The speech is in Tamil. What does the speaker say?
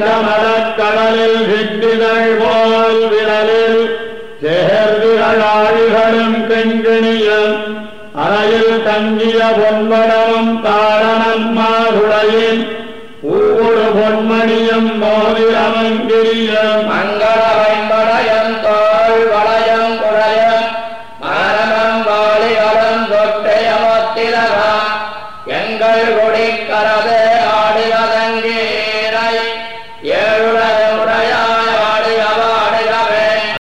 செங்கமலக் மரக்கடலில் சிட்டிதழ் போல் விரலில் சேர்விரல் ஆழிகளும் பெண்கிணியும் அறையில் தங்கிய பொன்மடமும் தாரணன் மாருடையின் பூவுடு பொன்மணியும் மோதிரமங்கிரியும் மங்கள வைம்படையம் தோள் வளையம் குழையம் மரணம் வாலிகளும் தொட்டையமத்திலகா எங்கள் கொடிக்கரதே